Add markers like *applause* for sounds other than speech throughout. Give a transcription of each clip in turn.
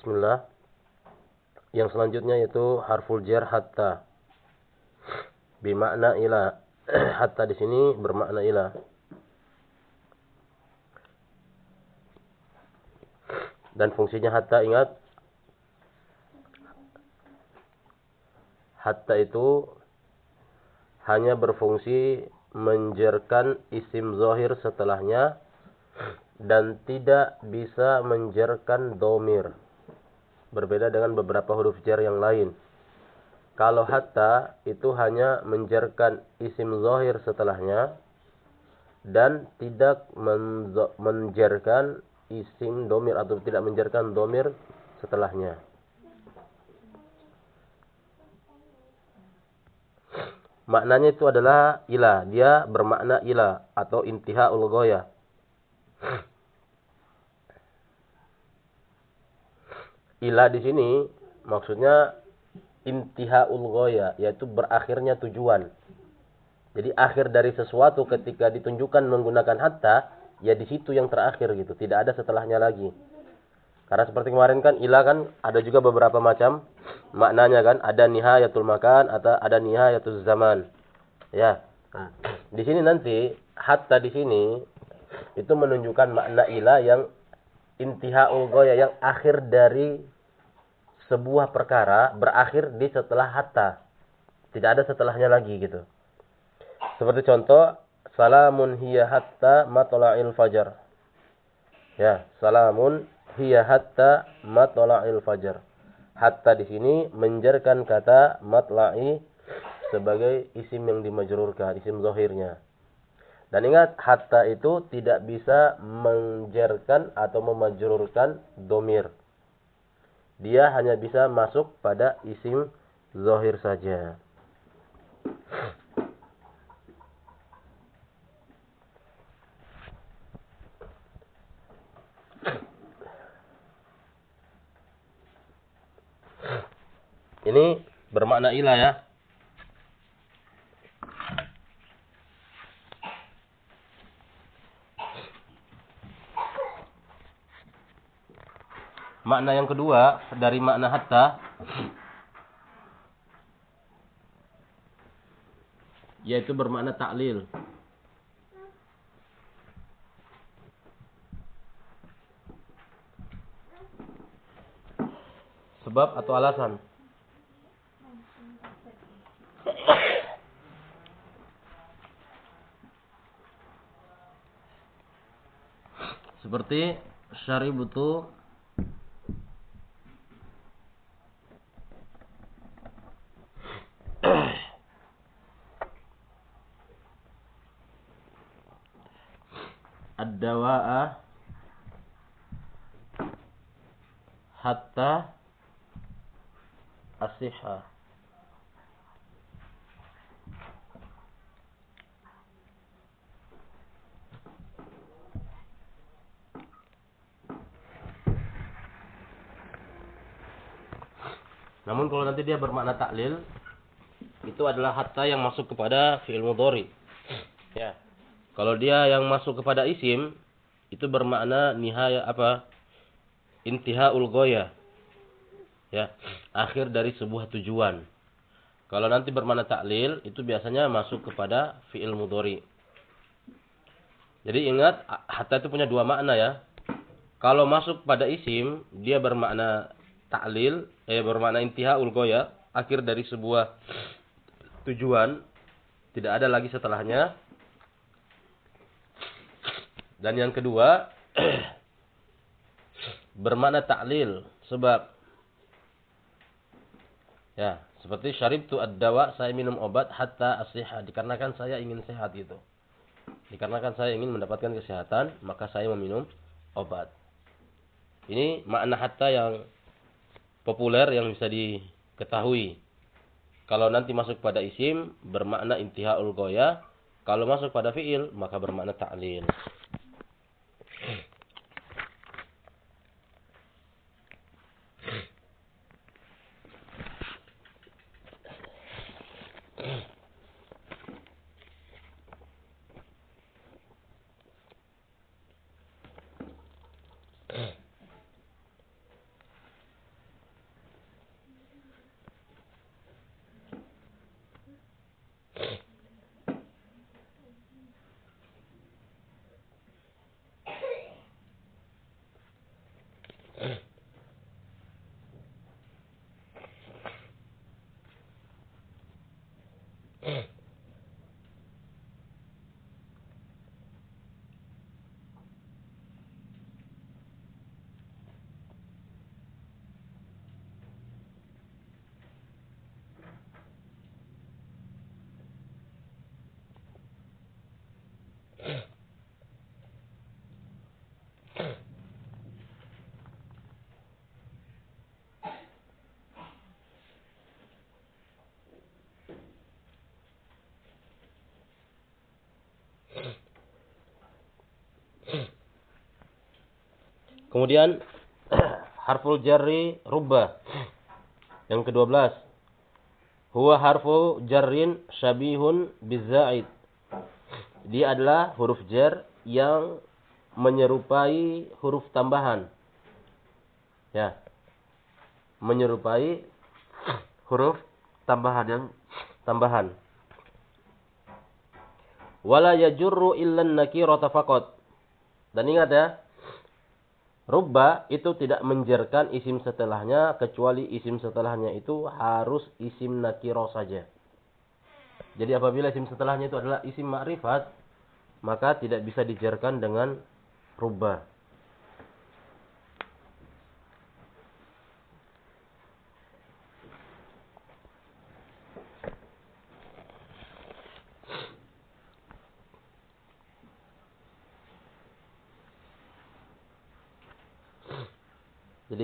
Bismillah. Yang selanjutnya yaitu harful jar hatta. Bimakna ila. *clears throat* hatta di sini bermakna ila. Dan fungsinya hatta ingat. Hatta itu hanya berfungsi menjerkan isim zohir setelahnya dan tidak bisa menjerkan domir. Berbeda dengan beberapa huruf jar yang lain. Kalau hatta itu hanya menjerkan isim zohir setelahnya dan tidak menjerkan isim domir atau tidak menjerkan domir setelahnya. Maknanya itu adalah ila. Dia bermakna ila atau intiha ulgoya. Ila di sini maksudnya intiha ulgoya, yaitu berakhirnya tujuan. Jadi akhir dari sesuatu ketika ditunjukkan menggunakan hatta, ya di situ yang terakhir gitu. Tidak ada setelahnya lagi. Karena seperti kemarin kan ila kan ada juga beberapa macam maknanya kan. Ada nihayatul makan atau ada nihayatul zaman. Ya. Nah, di sini nanti hatta di sini itu menunjukkan makna ila yang intihaul goya yang akhir dari sebuah perkara berakhir di setelah hatta. Tidak ada setelahnya lagi gitu. Seperti contoh salamun hiya hatta matla'il fajar. Ya, salamun hiya hatta matla'il fajar. Hatta di sini menjerkan kata matla'i sebagai isim yang dimajrurkan, isim zahirnya. Dan ingat, hatta itu tidak bisa menjerkan atau memajrurkan domir. Dia hanya bisa masuk pada isim zahir saja. Ini bermakna ilah ya. Makna yang kedua dari makna hatta yaitu bermakna taklil. Sebab atau alasan. Seperti syaributu ad-dawa'a hatta asihah Namun kalau nanti dia bermakna taklil, itu adalah hatta yang masuk kepada fi'il mudhari. Ya. Kalau dia yang masuk kepada isim, itu bermakna nihaya apa? Intihaul goya. Ya, akhir dari sebuah tujuan. Kalau nanti bermakna taklil, itu biasanya masuk kepada fi'il mudhari. Jadi ingat, hatta itu punya dua makna ya. Kalau masuk pada isim, dia bermakna ta'lil eh bermakna intiha ulgoya akhir dari sebuah tujuan tidak ada lagi setelahnya dan yang kedua *clears throat* bermakna ta'lil. Sebab ya seperti syarib tu ad-dawa saya minum obat hatta asihah dikarenakan saya ingin sehat gitu. Dikarenakan saya ingin mendapatkan kesehatan maka saya meminum obat. Ini makna hatta yang populer yang bisa diketahui. Kalau nanti masuk pada isim bermakna intihaul goya, kalau masuk pada fiil maka bermakna ta'lil. Kemudian *clears throat* harful jarri rubba. Yang ke-12. Huwa harfu jarrin syabihun bizaid. Dia adalah huruf jar yang menyerupai huruf tambahan. Ya. Menyerupai *clears throat* huruf tambahan yang tambahan. Wala yajurru illa nakirata faqat. Dan ingat ya, Rubba itu tidak menjerkan isim setelahnya kecuali isim setelahnya itu harus isim nakiro saja. Jadi apabila isim setelahnya itu adalah isim ma'rifat, maka tidak bisa dijerkan dengan rubba.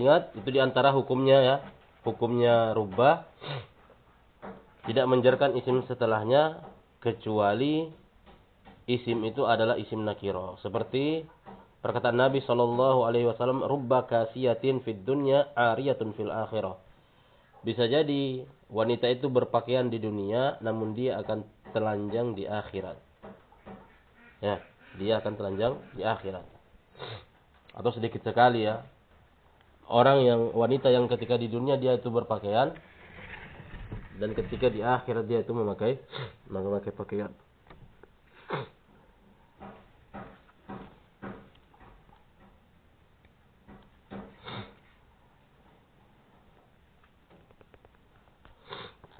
Ingat, itu di antara hukumnya ya. Hukumnya rubah. Tidak menjerkan isim setelahnya. Kecuali isim itu adalah isim nakiro. Seperti perkataan Nabi Shallallahu Alaihi Wasallam, rubba kasiyatin fid dunya ariyatun fil akhirah. Bisa jadi wanita itu berpakaian di dunia, namun dia akan telanjang di akhirat. Ya, dia akan telanjang di akhirat. Atau sedikit sekali ya, orang yang wanita yang ketika di dunia dia itu berpakaian dan ketika di akhirat dia itu memakai memakai pakaian.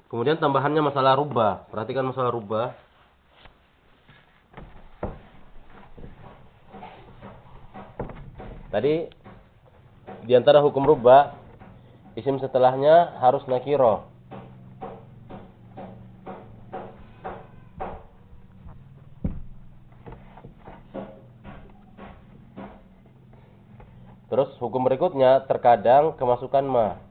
Kemudian tambahannya masalah rubah. Perhatikan masalah rubah. Tadi di antara hukum rubah, isim setelahnya harus nakiro. Terus hukum berikutnya terkadang kemasukan ma.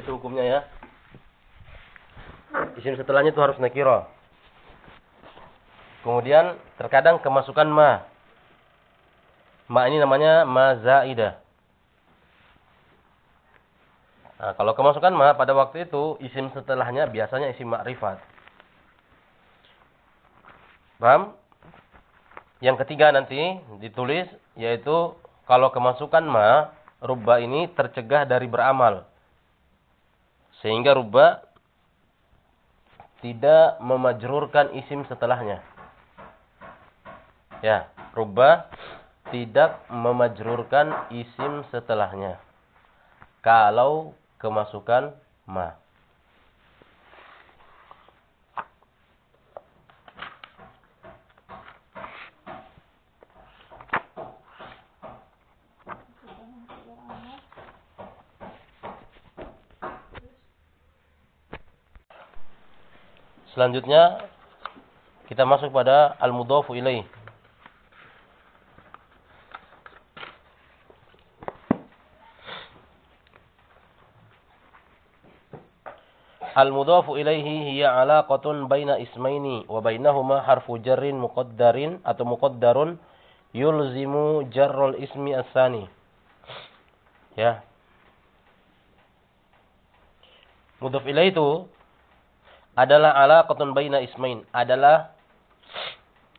Itu hukumnya ya. Isim setelahnya itu harus nakiro. Kemudian terkadang kemasukan ma. Ma ini namanya ma zaidah. Nah, kalau kemasukan ma pada waktu itu isim setelahnya biasanya isim ma'rifat. Paham? Yang ketiga nanti ditulis yaitu kalau kemasukan ma rubba ini tercegah dari beramal. Sehingga rubba tidak memajrurkan isim setelahnya. Ya, rubba tidak memajrurkan isim setelahnya. Kalau kemasukan ma. Selanjutnya kita masuk pada al-mudhafu ilaih. Al-mudhafu ilaihi hiya alaqatun baina ismaini wa bainahuma harfu jarrin muqaddarin atau muqaddarun yulzimu jarrul ismi as-sani. Ya. Mudhaf ilaih itu adalah alaqatun baina ismain, adalah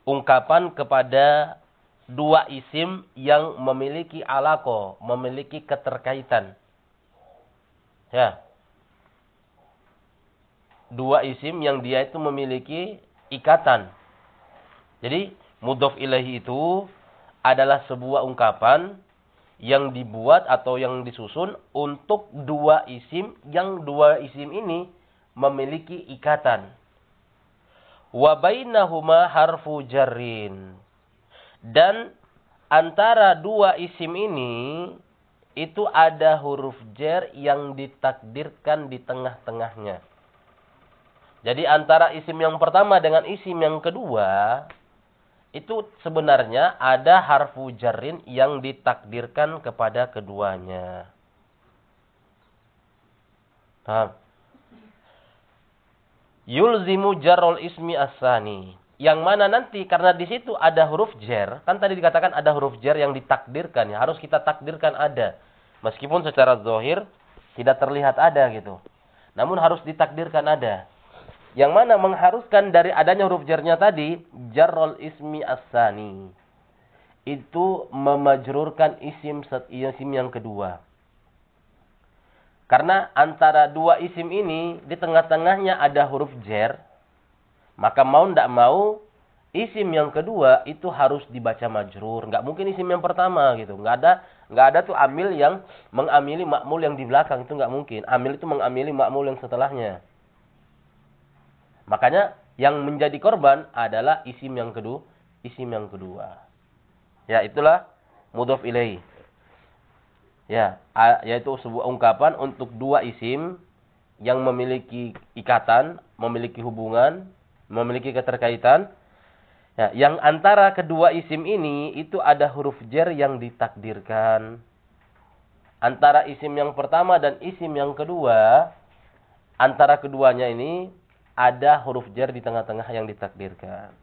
ungkapan kepada dua isim yang memiliki alaqo, memiliki keterkaitan. Ya dua isim yang dia itu memiliki ikatan. Jadi mudhof ilahi itu adalah sebuah ungkapan yang dibuat atau yang disusun untuk dua isim yang dua isim ini memiliki ikatan. Wa bainahuma harfu jarrin. Dan antara dua isim ini itu ada huruf jar yang ditakdirkan di tengah-tengahnya. Jadi antara isim yang pertama dengan isim yang kedua itu sebenarnya ada harfu jarrin yang ditakdirkan kepada keduanya. Paham? Yulzimu jarrol ismi asani. Yang mana nanti karena di situ ada huruf jar, kan tadi dikatakan ada huruf jar yang ditakdirkan ya, harus kita takdirkan ada. Meskipun secara zahir tidak terlihat ada gitu. Namun harus ditakdirkan ada. Yang mana mengharuskan dari adanya huruf jarnya tadi, jarrol ismi asani. Itu memajrurkan isim yang kedua. Karena antara dua isim ini, di tengah-tengahnya ada huruf jar. Maka mau tidak mau, isim yang kedua itu harus dibaca majrur. Nggak mungkin isim yang pertama gitu. Nggak ada nggak ada tuh amil yang mengamili makmul yang di belakang. Itu nggak mungkin. Amil itu mengamili makmul yang setelahnya. Makanya yang menjadi korban adalah isim yang kedua, isim yang kedua. Ya, itulah mudhof ilaih. Ya, yaitu sebuah ungkapan untuk dua isim yang memiliki ikatan, memiliki hubungan, memiliki keterkaitan. Ya, yang antara kedua isim ini itu ada huruf jar yang ditakdirkan. Antara isim yang pertama dan isim yang kedua, antara keduanya ini ada huruf jar di tengah-tengah yang ditakdirkan.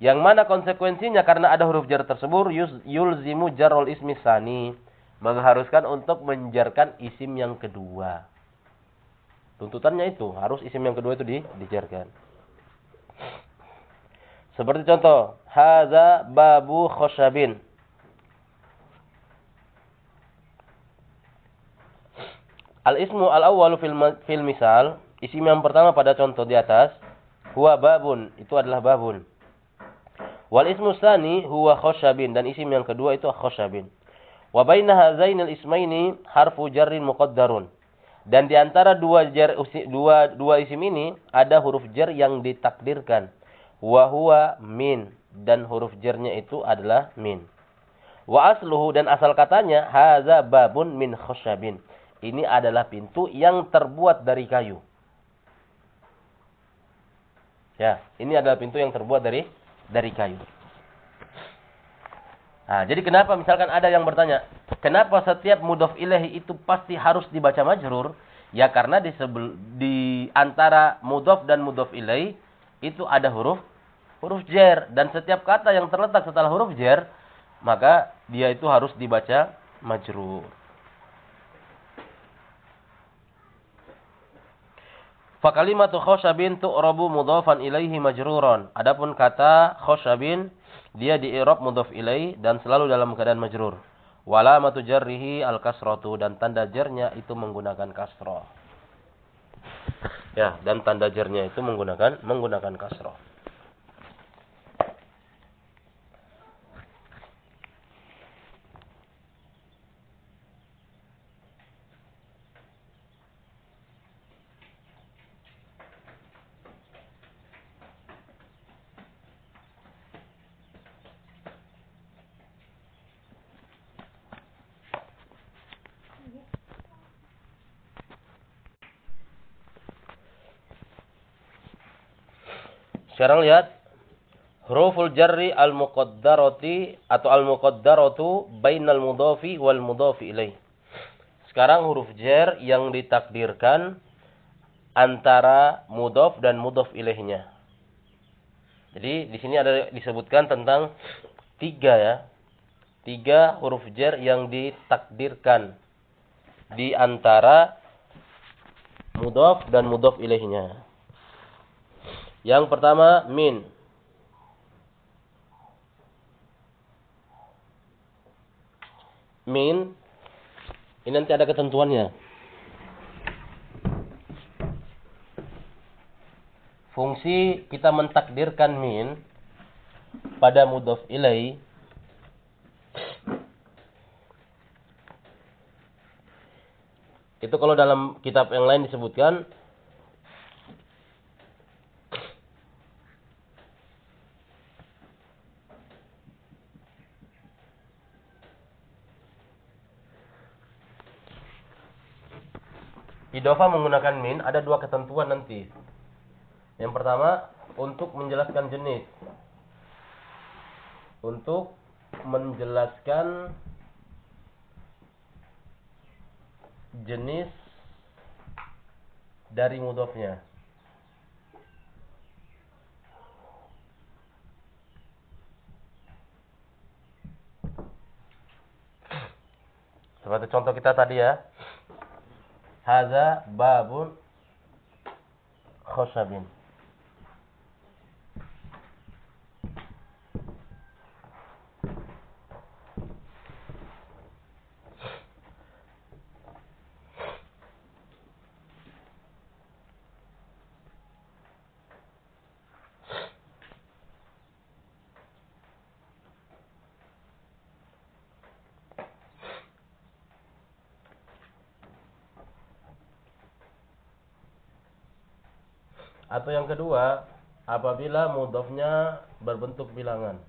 Yang mana konsekuensinya karena ada huruf jar tersebut yulzimu jarul ismi sani mengharuskan untuk menjarkan isim yang kedua. Tuntutannya itu harus isim yang kedua itu di, dijarkan. Seperti contoh, haza babu khoshabin. Al-ismu al-awwalu fil, fil misal Isim yang pertama pada contoh di atas, huwa babun, itu adalah babun. Wal ismu tsani huwa khoshabin dan isim yang kedua itu khoshabin. Wa baina hadzainil ismaini harfu jarrin muqaddarun. Dan di antara dua jar dua dua isim ini ada huruf jar yang ditakdirkan. Wa huwa min dan huruf jarnya itu adalah min. Wa asluhu dan asal katanya hadza babun min khoshabin. Ini adalah pintu yang terbuat dari kayu. Ya, ini adalah pintu yang terbuat dari dari kayu. Nah, jadi kenapa misalkan ada yang bertanya, kenapa setiap mudhof ilahi itu pasti harus dibaca majrur? Ya karena di sebel, di antara mudhof dan mudhof ilahi itu ada huruf huruf jar dan setiap kata yang terletak setelah huruf jar maka dia itu harus dibaca majrur. Fakalimatu khosyabin tu'rabu mudhafan ilaihi majruron. Adapun kata khosyabin dia di i'rab mudhaf ilaih dan selalu dalam keadaan majrur. Walamatu jarrihi al-kasratu dan tanda jarnya itu menggunakan kasrah. Ya, dan tanda jarnya itu menggunakan menggunakan kasrah. Sekarang lihat huruful jarri al-muqaddarati atau al-muqaddaratu bainal mudhafi wal mudhafi ilaih. Sekarang huruf jar yang ditakdirkan antara mudhaf dan mudhaf ilaihnya. Jadi di sini ada disebutkan tentang tiga ya. Tiga huruf jar yang ditakdirkan di antara mudhaf dan mudhaf ilaihnya. Yang pertama min. Min ini nanti ada ketentuannya. Fungsi kita mentakdirkan min pada mudhaf ilai itu kalau dalam kitab yang lain disebutkan Idofa menggunakan min ada dua ketentuan nanti. Yang pertama untuk menjelaskan jenis. Untuk menjelaskan jenis dari mudofnya. Seperti contoh kita tadi ya. Haza babun khosabin. Atau yang kedua, apabila mudhafnya berbentuk bilangan.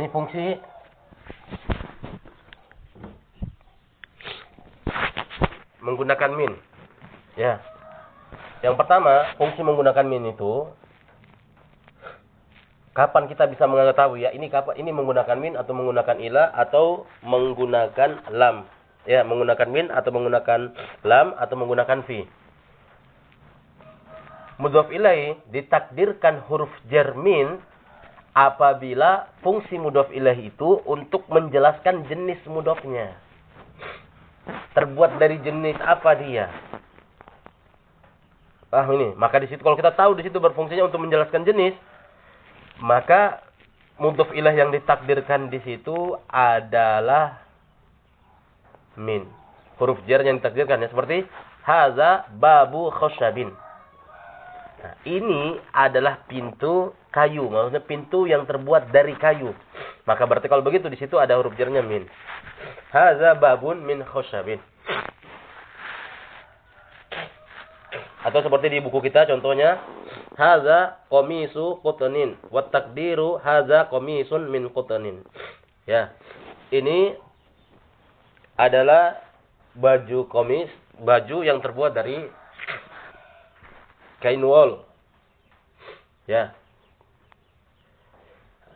Ini fungsi menggunakan min. Ya. Yang pertama, fungsi menggunakan min itu kapan kita bisa mengetahui ya ini kapan ini menggunakan min atau menggunakan ila atau menggunakan lam. Ya, menggunakan min atau menggunakan lam atau menggunakan fi. Mudhaf ilai ditakdirkan huruf jar min apabila fungsi mudhof ilaih itu untuk menjelaskan jenis mudhofnya. Terbuat dari jenis apa dia? Ah ini, maka di situ kalau kita tahu di situ berfungsinya untuk menjelaskan jenis, maka mudhof ilah yang ditakdirkan di situ adalah min. Huruf jar yang ditakdirkan ya seperti haza babu khosyabin. Nah, ini adalah pintu kayu, maksudnya pintu yang terbuat dari kayu. Maka berarti kalau begitu di situ ada huruf jarnya min. Haza babun min khosyabin. Atau seperti di buku kita contohnya haza komisu qutanin wa takdiru haza komisun min qutanin. Ya. Ini adalah baju komis, baju yang terbuat dari kain wol. Ya.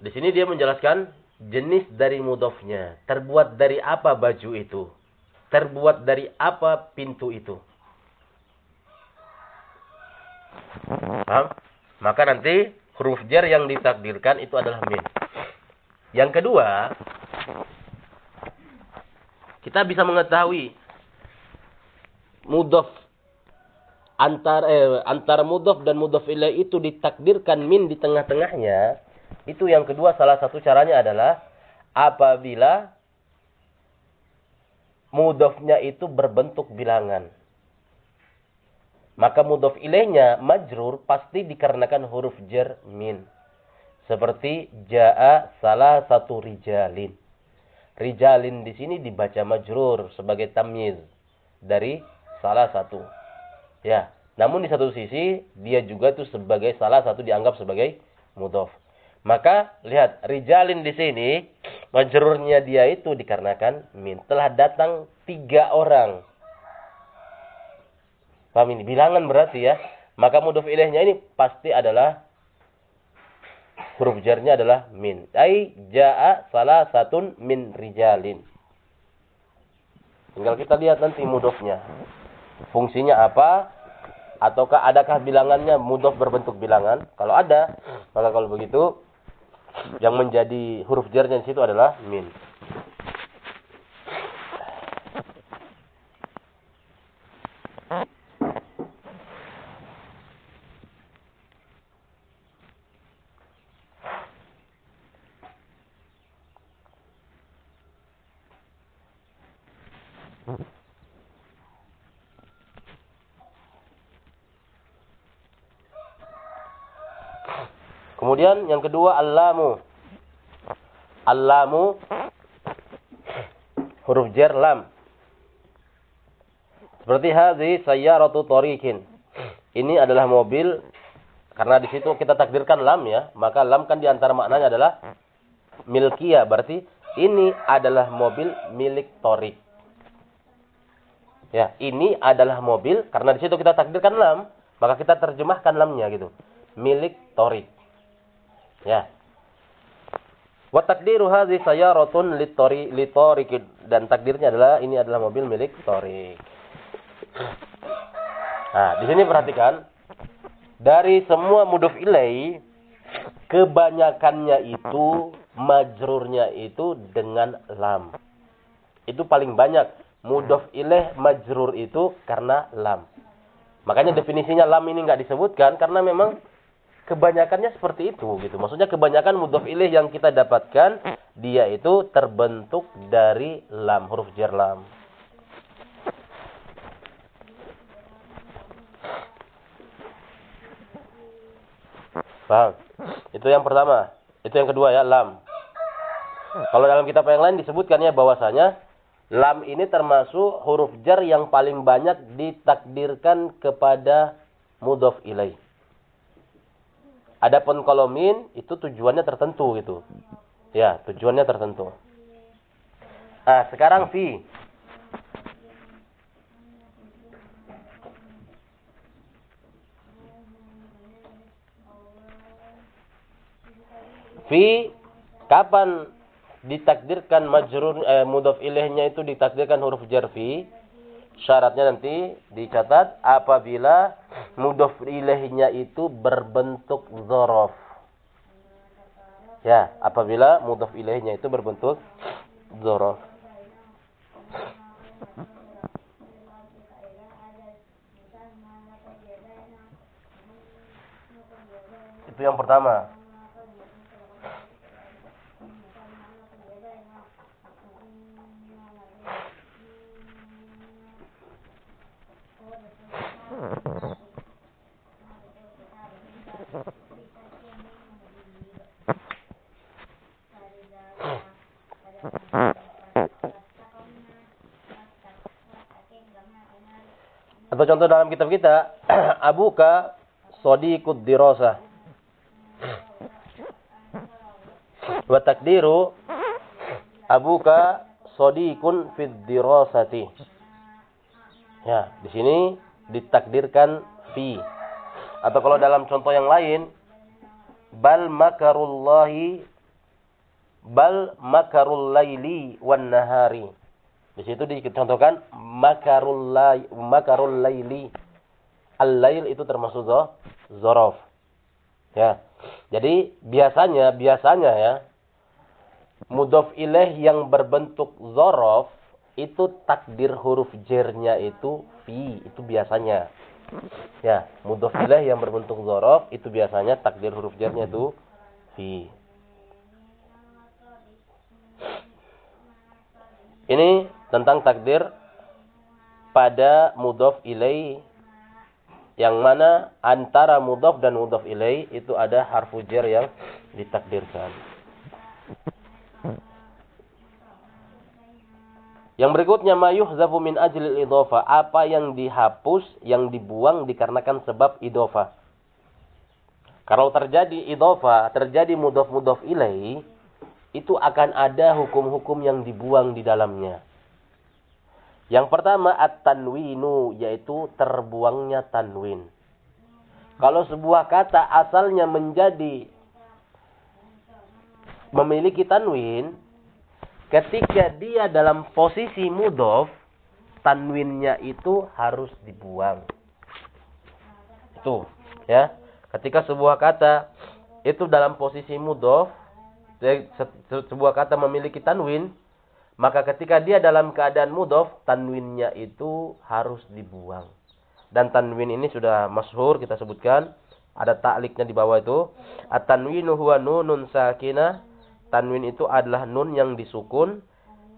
Di sini dia menjelaskan jenis dari mudofnya. Terbuat dari apa baju itu? Terbuat dari apa pintu itu? Paham? Maka nanti huruf jar yang ditakdirkan itu adalah min. Yang kedua, kita bisa mengetahui mudof antara eh, antara mudhaf dan mudhaf ilaih itu ditakdirkan min di tengah-tengahnya Itu yang kedua salah satu caranya adalah apabila mudofnya itu berbentuk bilangan. Maka mudof ilaihnya majrur pasti dikarenakan huruf jar min. Seperti jaa salah satu rijalin. Rijalin di sini dibaca majrur sebagai tamyiz dari salah satu. Ya, namun di satu sisi dia juga itu sebagai salah satu dianggap sebagai mudof. Maka lihat rijalin di sini majrurnya dia itu dikarenakan min telah datang tiga orang. Paham ini? Bilangan berarti ya. Maka mudof ilaihnya ini pasti adalah huruf jarnya adalah min. Ai jaa salah satun min rijalin. Tinggal kita lihat nanti mudofnya. Fungsinya apa? Ataukah adakah bilangannya mudof berbentuk bilangan? Kalau ada, maka kalau begitu yang menjadi huruf jarnya di situ adalah min. Kemudian yang kedua allamu. Allamu huruf jar lam. Seperti hadhi sayyaratu tariqin. Ini adalah mobil karena di situ kita takdirkan lam ya, maka lam kan di antara maknanya adalah milkia, berarti ini adalah mobil milik Torik. Ya, ini adalah mobil karena di situ kita takdirkan lam, maka kita terjemahkan lamnya gitu. Milik Torik. Ya. Wa hadhi sayaratun litori litoriq dan takdirnya adalah ini adalah mobil milik Torik. Nah, di sini perhatikan dari semua muduf ilai kebanyakannya itu majrurnya itu dengan lam. Itu paling banyak muduf ilaih majrur itu karena lam. Makanya definisinya lam ini nggak disebutkan karena memang kebanyakannya seperti itu gitu. Maksudnya kebanyakan mudhof ilaih yang kita dapatkan dia itu terbentuk dari lam, huruf jar lam. Paham? Itu yang pertama. Itu yang kedua ya, lam. Kalau dalam kitab yang lain disebutkannya bahwasanya lam ini termasuk huruf jar yang paling banyak ditakdirkan kepada mudhof ilaih. Adapun kalau min itu tujuannya tertentu gitu. Ya, tujuannya tertentu. Nah, sekarang fi. Fi kapan ditakdirkan majrur eh, mudhaf ilaihnya itu ditakdirkan huruf jar fi? Syaratnya nanti dicatat apabila mudhof ilaihnya itu berbentuk zorof. Ya, apabila mudhof ilaihnya itu berbentuk zorof. Itu yang pertama. Atau contoh dalam kitab kita, *clears throat* abuka sodiqud dirasa. Wa takdiru abuka sodiqun fid dirasati. Ya, di sini ditakdirkan fi. Atau kalau dalam contoh yang lain, bal makarullahi bal makarul laili wan nahari. Di situ dicontohkan makarul lay, makarul laili. Al-lail itu termasuk zo, zorof. Ya. Jadi biasanya biasanya ya mudhof ilaih yang berbentuk zorof itu takdir huruf jernya itu fi itu biasanya. Ya, mudhof ilaih yang berbentuk zorof itu biasanya takdir huruf jarnya itu fi. Ini tentang takdir pada mudhof ilaih yang mana antara mudhof dan mudhof ilaih itu ada harfu jar yang ditakdirkan. Yang berikutnya mayuh min ajlil idofa. Apa yang dihapus, yang dibuang dikarenakan sebab idofa. Kalau terjadi idofa, terjadi mudof-mudof ilai, itu akan ada hukum-hukum yang dibuang di dalamnya. Yang pertama at-tanwinu yaitu terbuangnya tanwin. Kalau sebuah kata asalnya menjadi memiliki tanwin, ketika dia dalam posisi mudof, tanwinnya itu harus dibuang. Itu, ya. Ketika sebuah kata itu dalam posisi mudof, sebuah kata memiliki tanwin, maka ketika dia dalam keadaan mudof, tanwinnya itu harus dibuang. Dan tanwin ini sudah masyhur kita sebutkan. Ada takliknya di bawah itu. At-tanwinu huwa nunun sakinah. Tanwin itu adalah nun yang disukun.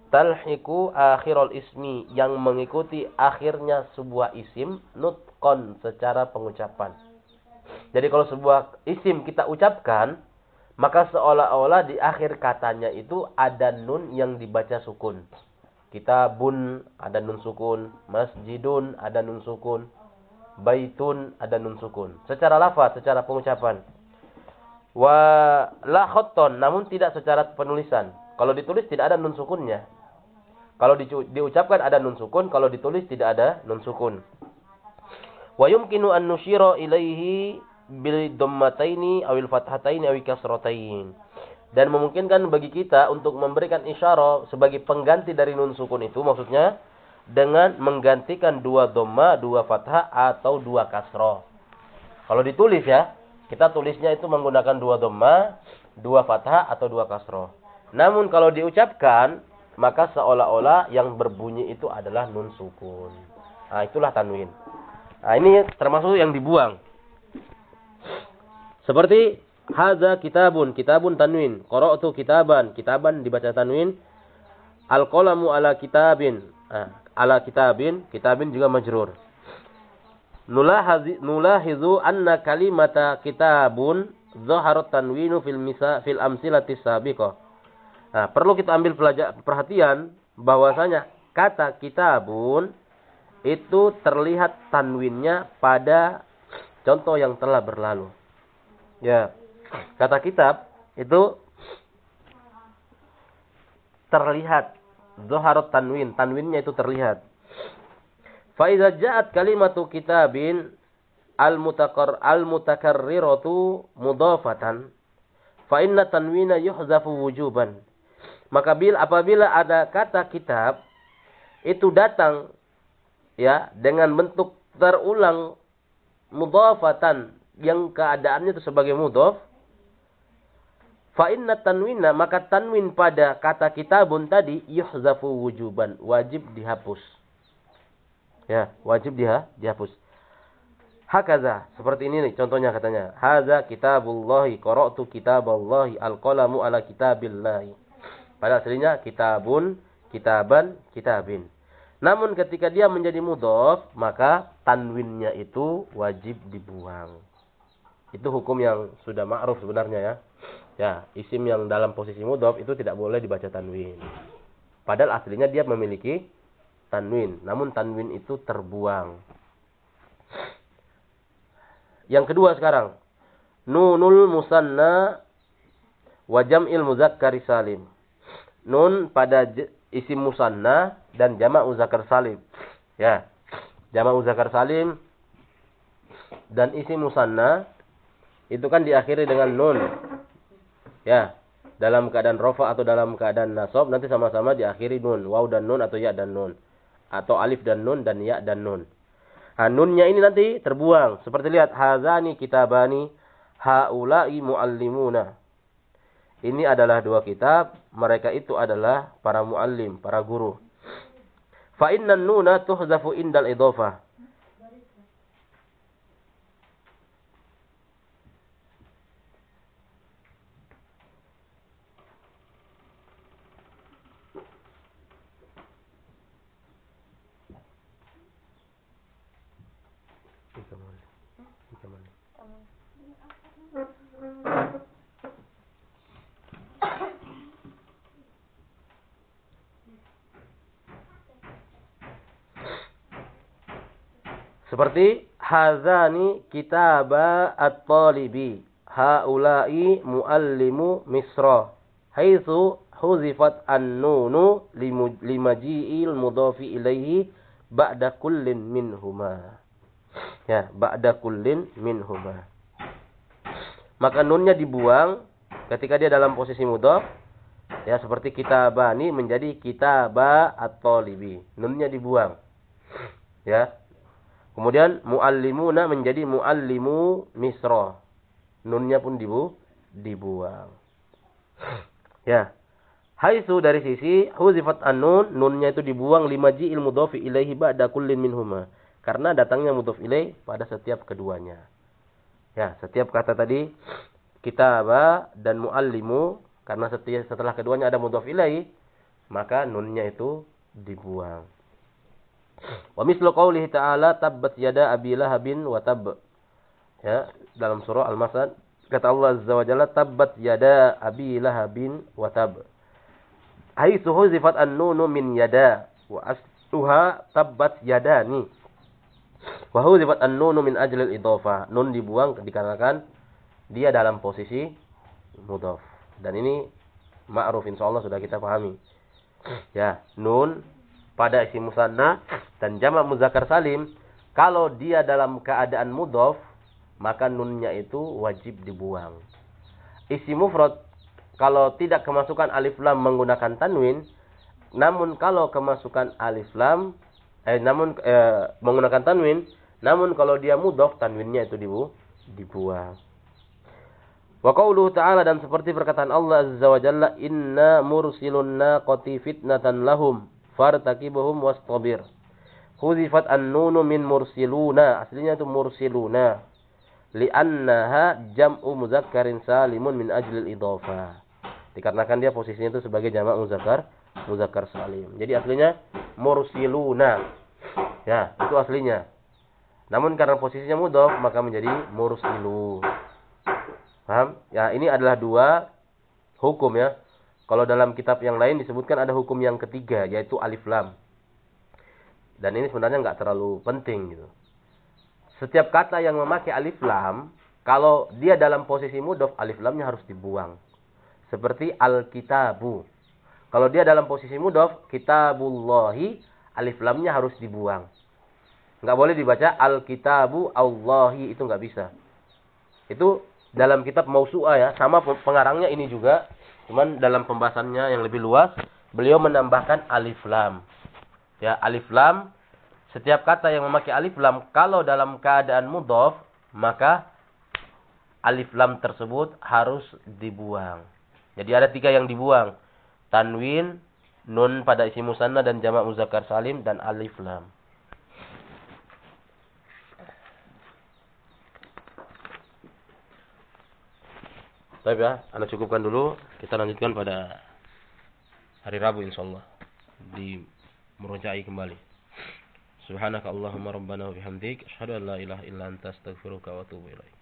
Talhiku akhirul ismi. Yang mengikuti akhirnya sebuah isim. Nutkon secara pengucapan. Jadi kalau sebuah isim kita ucapkan maka seolah-olah di akhir katanya itu ada nun yang dibaca sukun. Kitabun ada nun sukun, masjidun ada nun sukun, baitun ada nun sukun. Secara lafaz, secara pengucapan. Wa la khotton, namun tidak secara penulisan. Kalau ditulis tidak ada nun sukunnya. Kalau di, diucapkan ada nun sukun, kalau ditulis tidak ada nun sukun. Wa yumkinu an nushira ilaihi bil dhammataini awil fathataini awi kasratain. Dan memungkinkan bagi kita untuk memberikan isyarah sebagai pengganti dari nun sukun itu maksudnya dengan menggantikan dua dhamma, dua fathah atau dua kasroh. Kalau ditulis ya, kita tulisnya itu menggunakan dua dhamma, dua fathah atau dua kasroh. Namun kalau diucapkan, maka seolah-olah yang berbunyi itu adalah nun sukun. Nah, itulah tanwin. Nah, ini termasuk yang dibuang. Seperti haza kitabun, kitabun tanwin. Qara'tu kitaban, kitaban dibaca tanwin. Al-qalamu ala kitabin. Nah, ala kitabin, kitabin juga majrur. Nulahizu anna kalimata kitabun zaharat tanwinu fil misa fil amsilati sabiqah. Nah, perlu kita ambil pelajar perhatian bahwasanya kata kitabun itu terlihat tanwinnya pada contoh yang telah berlalu. Ya. Kata kitab itu terlihat Zoharot tanwin, tanwinnya itu terlihat. Faiza ja'at kalimatu kitabin al-mutakar al-mutakarriratu mudhafatan fa inna tanwina yuhzafu wujuban. Maka bila apabila ada kata kitab itu datang ya dengan bentuk terulang mudhafatan yang keadaannya itu sebagai mudhaf fa inna tanwina maka tanwin pada kata kitabun tadi yuhzafu wujuban wajib dihapus ya wajib dia dihapus. Hakaza seperti ini nih contohnya katanya. Haza kitabullahi qara'tu kitaballahi alqalamu ala kitabillahi. Pada aslinya kitabun kitaban kitabin. Namun ketika dia menjadi mudhaf maka tanwinnya itu wajib dibuang. Itu hukum yang sudah ma'ruf sebenarnya ya. Ya, isim yang dalam posisi mudhof itu tidak boleh dibaca tanwin. Padahal aslinya dia memiliki tanwin, namun tanwin itu terbuang. Yang kedua sekarang, nunul musanna wa jam'il muzakkar salim. Nun pada isim musanna dan jamak muzakkar salim. Ya. Jamak muzakkar salim dan isim musanna itu kan diakhiri dengan nun. Ya, dalam keadaan rofa atau dalam keadaan nasab nanti sama-sama diakhiri nun, waw dan nun atau ya dan nun. Atau alif dan nun dan ya dan nun. Nah, nunnya ini nanti terbuang. Seperti lihat hazani kitabani haula'i muallimuna. Ini adalah dua kitab, mereka itu adalah para muallim, para guru. Fa inna nuna tuhzafu indal idhofah. Seperti hazani kitaba at-talibi haula'i muallimu misra haitsu huzifat an-nunu limaji'il mudhafi ilaihi ba'da kullin minhuma. Ya, ba'da kullin minhuma. Maka nunnya dibuang ketika dia dalam posisi mudhaf. Ya, seperti kitabani menjadi kitaba at-talibi. Nunnya dibuang. Ya. Kemudian muallimuna menjadi muallimu misra. Nunnya pun dibu dibuang. *sniffs* Ya. Haitsu dari sisi huzifat an-nun, nunnya itu dibuang lima ilmu dofi ilaihi ba'da kullin minhuma. Karena datangnya mudhof ilaih pada setiap keduanya. Ya, setiap kata tadi *sniffs* kitaba dan muallimu karena setiap setelah keduanya ada mudhof ilaih, maka nunnya itu dibuang. Wa mislu qoulihi ta'ala tabbat yada abi lahabin wa tab. Ya, dalam surah Al-Masad kata Allah Azza wa Jalla tabbat yada abi lahabin wa tab haitsu huzifat an-nunu min yada wa asluha tabbat yadani. Wa huzifat an-nunu min ajlil idhofa. Nun dibuang dikarenakan dia dalam posisi mudhaf. Dan ini ma'ruf insyaallah sudah kita pahami. Ya, nun pada isi musanna dan jamak muzakkar salim kalau dia dalam keadaan mudhaf maka nunnya itu wajib dibuang. Isi mufrad kalau tidak kemasukan alif lam menggunakan tanwin, namun kalau kemasukan alif lam eh namun eh, menggunakan tanwin, namun kalau dia mudhof tanwinnya itu dibu, dibuang. Wa qauluhu ta'ala dan seperti perkataan Allah Azza wa Jalla, "Inna mursilun naqati fitnatan lahum fartaqibuhum wastabir." Huzifat an-nunu min mursiluna. Aslinya itu mursiluna. Li'annaha jam'u muzakkarin salimun min ajlil idhofah. Dikarenakan dia posisinya itu sebagai jamak muzakkar, muzakkar salim. Jadi aslinya mursiluna. Ya, itu aslinya. Namun karena posisinya mudhof maka menjadi mursilu. Paham? Ya, ini adalah dua hukum ya. Kalau dalam kitab yang lain disebutkan ada hukum yang ketiga yaitu alif lam. Dan ini sebenarnya nggak terlalu penting gitu. Setiap kata yang memakai alif lam, kalau dia dalam posisi mudhof, alif lamnya harus dibuang. Seperti Al-Kitabu. Kalau dia dalam posisi mudhof, Kitabullahi, alif lamnya harus dibuang. Nggak boleh dibaca Al-Kitabu Allahi, itu nggak bisa. Itu dalam kitab Mausu'ah ya, sama pengarangnya ini juga. Cuman dalam pembahasannya yang lebih luas, beliau menambahkan alif lam. Ya, alif lam setiap kata yang memakai alif lam kalau dalam keadaan mudhof, maka alif lam tersebut harus dibuang. Jadi ada tiga yang dibuang. Tanwin, nun pada isi musanna dan jamak muzakkar salim dan alif lam. Baik ya, Anda cukupkan dulu. Kita lanjutkan pada hari Rabu insyaallah di merujai kembali. Subhanaka Allahumma rabbana wa bihamdik asyhadu an la ilaha illa anta astaghfiruka wa atubu ilaik.